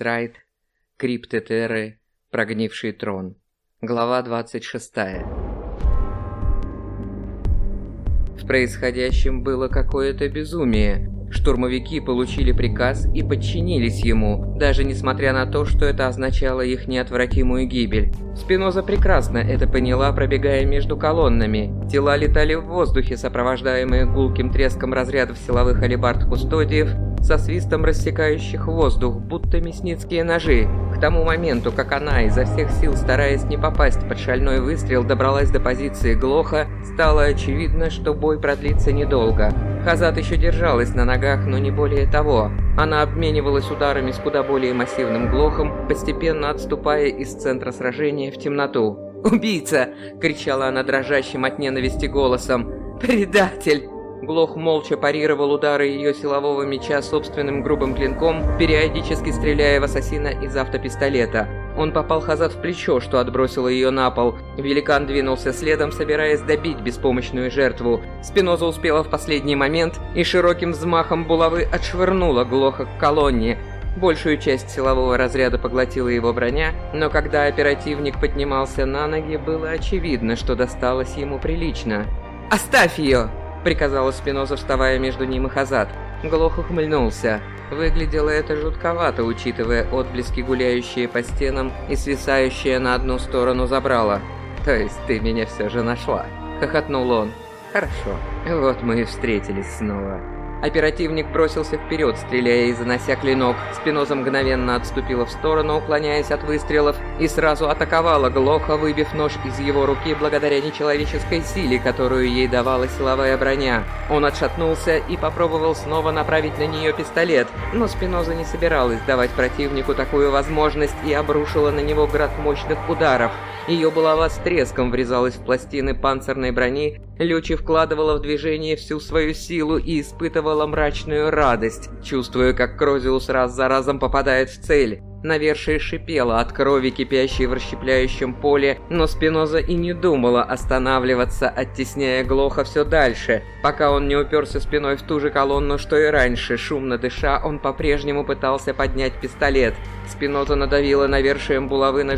Райт, Криптетеры, Прогнивший трон. Глава 26. В происходящем было какое-то безумие. Штурмовики получили приказ и подчинились ему, даже несмотря на то, что это означало их неотвратимую гибель. Спиноза прекрасно это поняла, пробегая между колоннами. Тела летали в воздухе, сопровождаемые гулким треском разрядов силовых алибард кустодиев, со свистом рассекающих воздух, будто мясницкие ножи. К тому моменту, как она, изо всех сил стараясь не попасть под шальной выстрел, добралась до позиции Глоха, стало очевидно, что бой продлится недолго. Хазат еще держалась на ногах, но не более того. Она обменивалась ударами с куда более массивным Глохом, постепенно отступая из центра сражения в темноту. «Убийца!» — кричала она дрожащим от ненависти голосом. «Предатель!» Глох молча парировал удары ее силового меча собственным грубым клинком, периодически стреляя в ассасина из автопистолета. Он попал Хазат в плечо, что отбросило ее на пол. Великан двинулся следом, собираясь добить беспомощную жертву. Спиноза успела в последний момент и широким взмахом булавы отшвырнула Глоха к колонне, Большую часть силового разряда поглотила его броня, но когда оперативник поднимался на ноги, было очевидно, что досталось ему прилично. «Оставь ее!» — приказала Спиноза, вставая между ним и Хазат. Глох ухмыльнулся. Выглядело это жутковато, учитывая отблески, гуляющие по стенам и свисающие на одну сторону забрала. «То есть ты меня все же нашла?» — хохотнул он. «Хорошо, вот мы и встретились снова». Оперативник бросился вперед, стреляя и занося клинок. Спиноза мгновенно отступила в сторону, уклоняясь от выстрелов, и сразу атаковала Глоха, выбив нож из его руки благодаря нечеловеческой силе, которую ей давала силовая броня. Он отшатнулся и попробовал снова направить на нее пистолет, но Спиноза не собиралась давать противнику такую возможность и обрушила на него град мощных ударов. Ее булава с треском врезалась в пластины панцирной брони, Лючи вкладывала в движение всю свою силу и испытывала мрачную радость, чувствуя, как Крозиус раз за разом попадает в цель. Навершие шипела от крови, кипящей в расщепляющем поле, но Спиноза и не думала останавливаться, оттесняя Глоха все дальше, пока он не уперся спиной в ту же колонну, что и раньше. Шумно дыша, он по-прежнему пытался поднять пистолет. Спиноза надавила навершием булавы на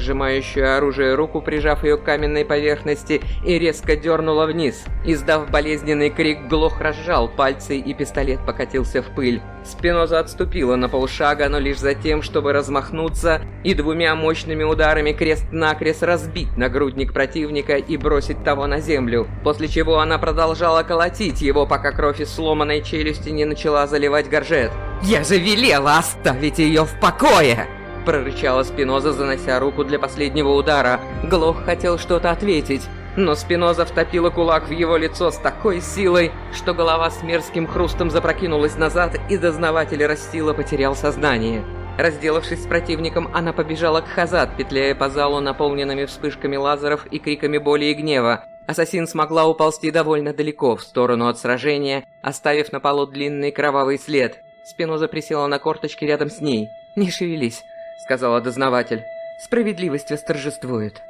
оружие руку, прижав ее к каменной поверхности, и резко дернула вниз. Издав болезненный крик, Глох разжал пальцы, и пистолет покатился в пыль. Спиноза отступила на полшага, но лишь за тем, чтобы размахнуть размахнуться и двумя мощными ударами крест-накрест разбить нагрудник противника и бросить того на землю, после чего она продолжала колотить его, пока кровь из сломанной челюсти не начала заливать горжет. «Я же велела оставить ее в покое!» прорычала Спиноза, занося руку для последнего удара. Глох хотел что-то ответить, но Спиноза втопила кулак в его лицо с такой силой, что голова с мерзким хрустом запрокинулась назад, и дознаватель Растила потерял сознание. Разделавшись с противником, она побежала к Хазат, петляя по залу, наполненными вспышками лазеров и криками боли и гнева. Ассасин смогла уползти довольно далеко, в сторону от сражения, оставив на полу длинный кровавый след. Спиноза присела на корточки рядом с ней. «Не шевелись», — сказала дознаватель. «Справедливость восторжествует.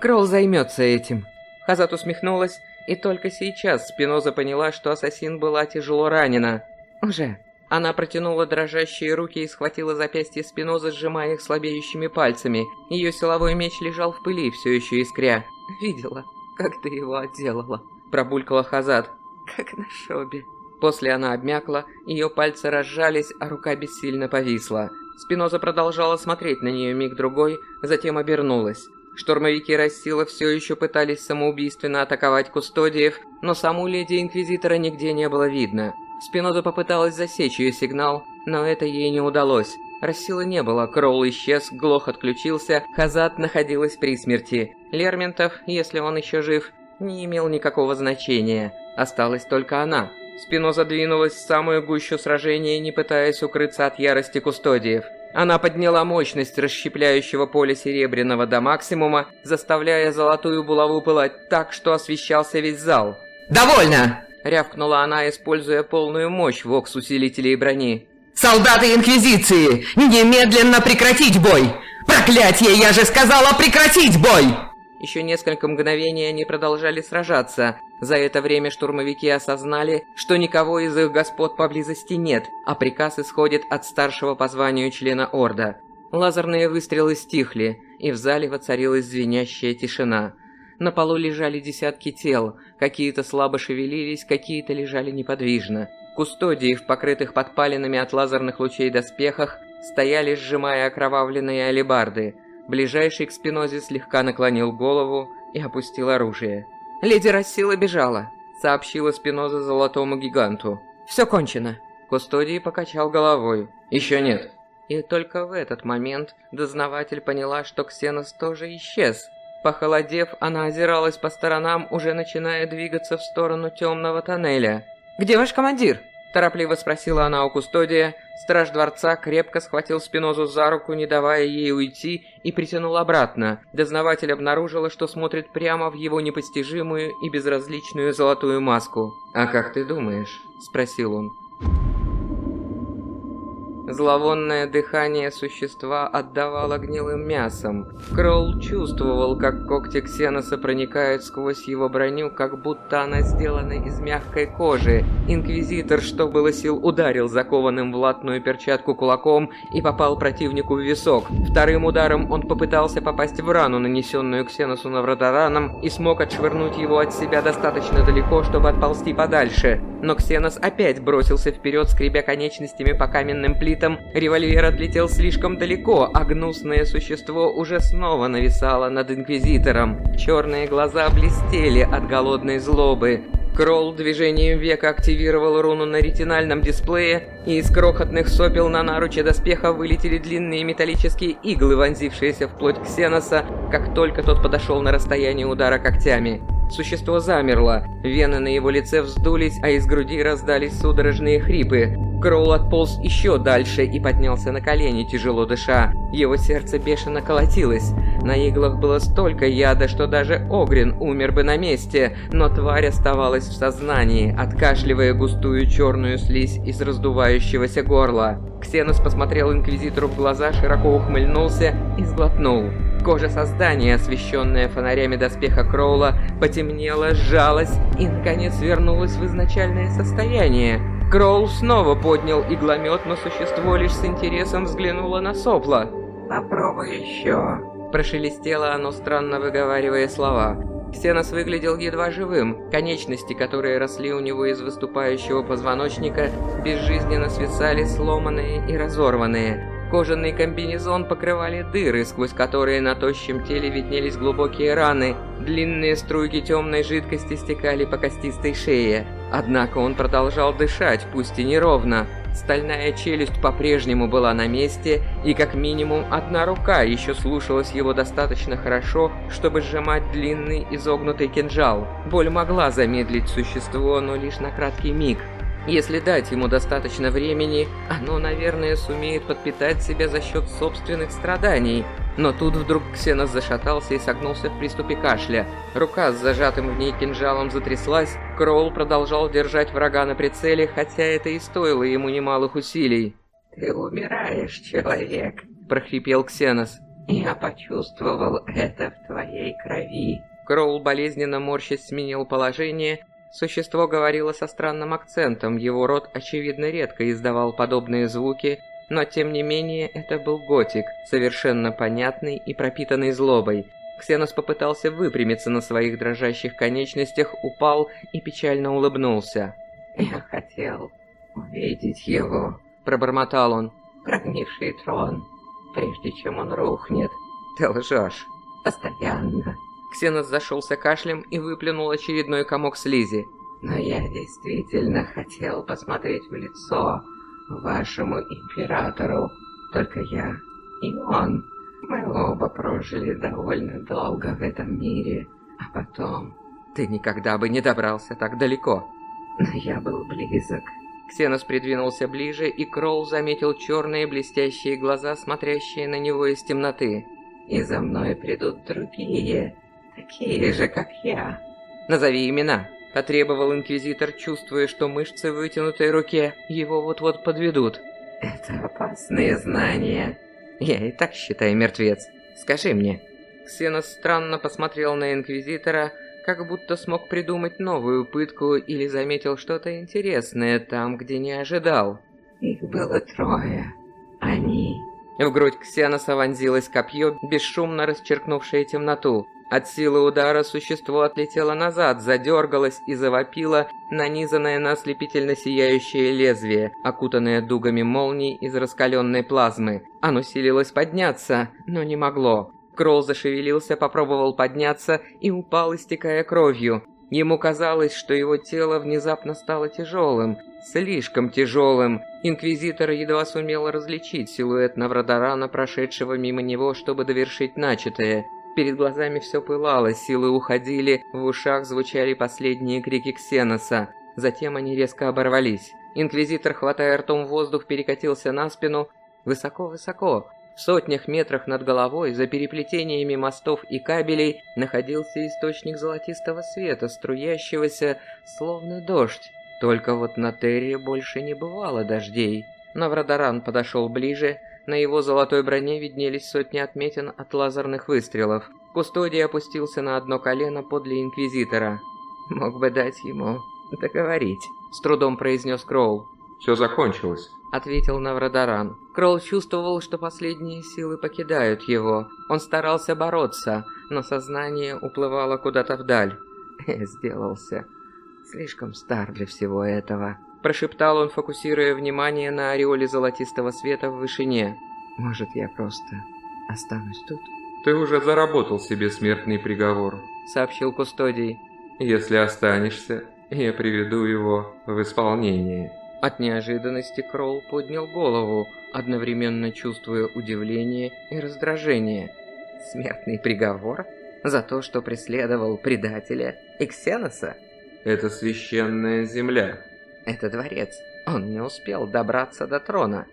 Кролл займется этим». Хазат усмехнулась, и только сейчас Спиноза поняла, что ассасин была тяжело ранена. «Уже», она протянула дрожащие руки и схватила запястье Спиноза, сжимая их слабеющими пальцами. Ее силовой меч лежал в пыли, все еще искря. «Видела, как ты его отделала», – пробулькала Хазат. «Как на шобе». После она обмякла, ее пальцы разжались, а рука бессильно повисла. Спиноза продолжала смотреть на нее миг-другой, затем обернулась. Штурмовики Рассила все еще пытались самоубийственно атаковать кустодиев, но саму леди Инквизитора нигде не было видно. Спиноза попыталась засечь ее сигнал, но это ей не удалось. Рассила не было, Кроул исчез, Глох отключился, Хазат находилась при смерти. Лерментов, если он еще жив, не имел никакого значения. Осталась только она. Спиноза двинулась в самую гущу сражения, не пытаясь укрыться от ярости кустодиев. Она подняла мощность расщепляющего поля серебряного до максимума, заставляя золотую булаву пылать так, что освещался весь зал. «Довольно!» рявкнула она, используя полную мощь вокс-усилителей брони. «Солдаты Инквизиции! Немедленно прекратить бой! Проклятие, я же сказала прекратить бой!» Еще несколько мгновений они продолжали сражаться. За это время штурмовики осознали, что никого из их господ поблизости нет, а приказ исходит от старшего по званию члена Орда. Лазерные выстрелы стихли, и в зале воцарилась звенящая тишина. На полу лежали десятки тел, какие-то слабо шевелились, какие-то лежали неподвижно. Кустодии в покрытых подпалинами от лазерных лучей доспехах стояли, сжимая окровавленные алебарды. Ближайший к Спинозе слегка наклонил голову и опустил оружие. «Леди Рассила бежала», — сообщила Спиноза золотому гиганту. «Все кончено». Кустодий покачал головой. «Еще нет». И только в этот момент дознаватель поняла, что Ксенос тоже исчез. Похолодев, она озиралась по сторонам, уже начиная двигаться в сторону темного тоннеля. «Где ваш командир?» – торопливо спросила она у кустодия. Страж дворца крепко схватил Спинозу за руку, не давая ей уйти, и притянул обратно. Дознаватель обнаружила, что смотрит прямо в его непостижимую и безразличную золотую маску. «А как ты думаешь?» – спросил он. Зловонное дыхание существа отдавало гнилым мясом. Кролл чувствовал, как когти Ксеноса проникают сквозь его броню, как будто она сделана из мягкой кожи. Инквизитор, что было сил, ударил закованным в латную перчатку кулаком и попал противнику в висок. Вторым ударом он попытался попасть в рану, нанесенную Ксеносу Навратораном, и смог отшвырнуть его от себя достаточно далеко, чтобы отползти подальше. Но Ксенос опять бросился вперед, скребя конечностями по каменным плитам, бандитам, револьвер отлетел слишком далеко, а гнусное существо уже снова нависало над Инквизитором. Черные глаза блестели от голодной злобы. Кролл движением века активировал руну на ретинальном дисплее, и из крохотных сопел на наруче доспеха вылетели длинные металлические иглы, вонзившиеся вплоть Ксеноса, как только тот подошел на расстояние удара когтями. Существо замерло, вены на его лице вздулись, а из груди раздались судорожные хрипы. Кроул отполз еще дальше и поднялся на колени, тяжело дыша. Его сердце бешено колотилось. На иглах было столько яда, что даже Огрин умер бы на месте, но тварь оставалась в сознании, откашливая густую черную слизь из раздувающегося горла. Ксенос посмотрел Инквизитору в глаза, широко ухмыльнулся и сглотнул. Кожа создания, освещенная фонарями доспеха Кроула, потемнела, сжалась и, наконец, вернулась в изначальное состояние. Кроул снова поднял игломет, но существо лишь с интересом взглянуло на сопла. «Попробуй еще», – прошелестело оно, странно выговаривая слова. Ксенос выглядел едва живым, конечности, которые росли у него из выступающего позвоночника, безжизненно свисали, сломанные и разорванные. Кожаный комбинезон покрывали дыры, сквозь которые на тощем теле виднелись глубокие раны. Длинные струйки темной жидкости стекали по костистой шее. Однако он продолжал дышать, пусть и неровно. Стальная челюсть по-прежнему была на месте, и как минимум одна рука еще слушалась его достаточно хорошо, чтобы сжимать длинный изогнутый кинжал. Боль могла замедлить существо, но лишь на краткий миг. Если дать ему достаточно времени, оно, наверное, сумеет подпитать себя за счет собственных страданий. Но тут вдруг Ксенос зашатался и согнулся в приступе кашля. Рука с зажатым в ней кинжалом затряслась, Кроул продолжал держать врага на прицеле, хотя это и стоило ему немалых усилий. «Ты умираешь, человек», – прохрипел Ксенос. «Я почувствовал это в твоей крови». Кроул болезненно морщась сменил положение Существо говорило со странным акцентом, его рот, очевидно, редко издавал подобные звуки, но тем не менее это был готик, совершенно понятный и пропитанный злобой. Ксенос попытался выпрямиться на своих дрожащих конечностях, упал и печально улыбнулся. «Я хотел увидеть его», — пробормотал он. «Прогнивший трон, прежде чем он рухнет». «Ты лжешь». «Постоянно». Ксенос зашелся кашлем и выплюнул очередной комок слизи. «Но я действительно хотел посмотреть в лицо вашему императору. Только я и он. Мы оба прожили довольно долго в этом мире, а потом...» «Ты никогда бы не добрался так далеко». «Но я был близок». Ксенос придвинулся ближе, и Кролл заметил черные блестящие глаза, смотрящие на него из темноты. «И за мной придут другие, такие же, как я. Назови имена, потребовал инквизитор, чувствуя, что мышцы в вытянутой руке его вот-вот подведут. Это опасные знания. Я и так считаю мертвец. Скажи мне. Ксенос странно посмотрел на инквизитора, как будто смог придумать новую пытку или заметил что-то интересное там, где не ожидал. Их было трое. Они В грудь Ксеноса вонзилось копье, бесшумно расчеркнувшее темноту. От силы удара существо отлетело назад, задергалось и завопило, нанизанное на ослепительно сияющее лезвие, окутанное дугами молний из раскаленной плазмы. Оно силилось подняться, но не могло. Кролл зашевелился, попробовал подняться и упал, истекая кровью. Ему казалось, что его тело внезапно стало тяжелым, слишком тяжелым. Инквизитор едва сумел различить силуэт Наврадарана, прошедшего мимо него, чтобы довершить начатое. Перед глазами все пылало, силы уходили, в ушах звучали последние крики Ксеноса. Затем они резко оборвались. Инквизитор, хватая ртом воздух, перекатился на спину. Высоко-высоко, в сотнях метрах над головой, за переплетениями мостов и кабелей, находился источник золотистого света, струящегося, словно дождь. Только вот на Терре больше не бывало дождей. Наврадаран подошел ближе, на его золотой броне виднелись сотни отметин от лазерных выстрелов. Кустодий опустился на одно колено подле Инквизитора. «Мог бы дать ему договорить», — с трудом произнес Кроул. «Все закончилось», — ответил Наврадаран. Кроул чувствовал, что последние силы покидают его. Он старался бороться, но сознание уплывало куда-то вдаль. «Сделался. Слишком стар для всего этого» прошептал он, фокусируя внимание на ореоле золотистого света в вышине. «Может, я просто останусь тут?» «Ты уже заработал себе смертный приговор», — сообщил Кустодий. «Если останешься, я приведу его в исполнение». От неожиданности Кролл поднял голову, одновременно чувствуя удивление и раздражение. «Смертный приговор? За то, что преследовал предателя Иксеноса?» «Это священная земля», это дворец. Он не успел добраться до трона.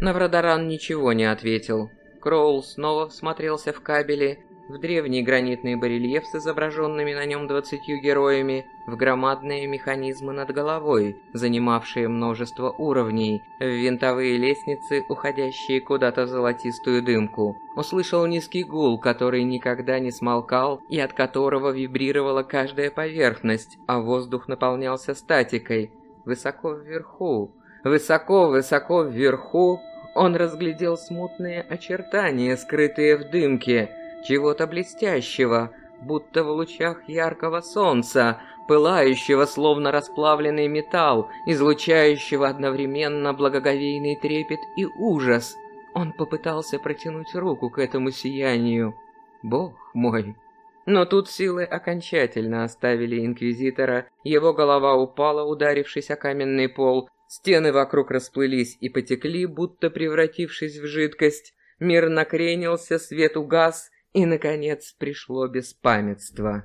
Наврадаран ничего не ответил. Кроул снова всмотрелся в кабели, в древний гранитный барельеф с изображенными на нем двадцатью героями, в громадные механизмы над головой, занимавшие множество уровней, в винтовые лестницы, уходящие куда-то в золотистую дымку. Услышал низкий гул, который никогда не смолкал и от которого вибрировала каждая поверхность, а воздух наполнялся статикой, Высоко вверху, высоко-высоко вверху он разглядел смутные очертания, скрытые в дымке, чего-то блестящего, будто в лучах яркого солнца, пылающего словно расплавленный металл, излучающего одновременно благоговейный трепет и ужас. Он попытался протянуть руку к этому сиянию. Бог мой! Но тут силы окончательно оставили Инквизитора, его голова упала, ударившись о каменный пол, стены вокруг расплылись и потекли, будто превратившись в жидкость, мир накренился, свет угас, и, наконец, пришло беспамятство.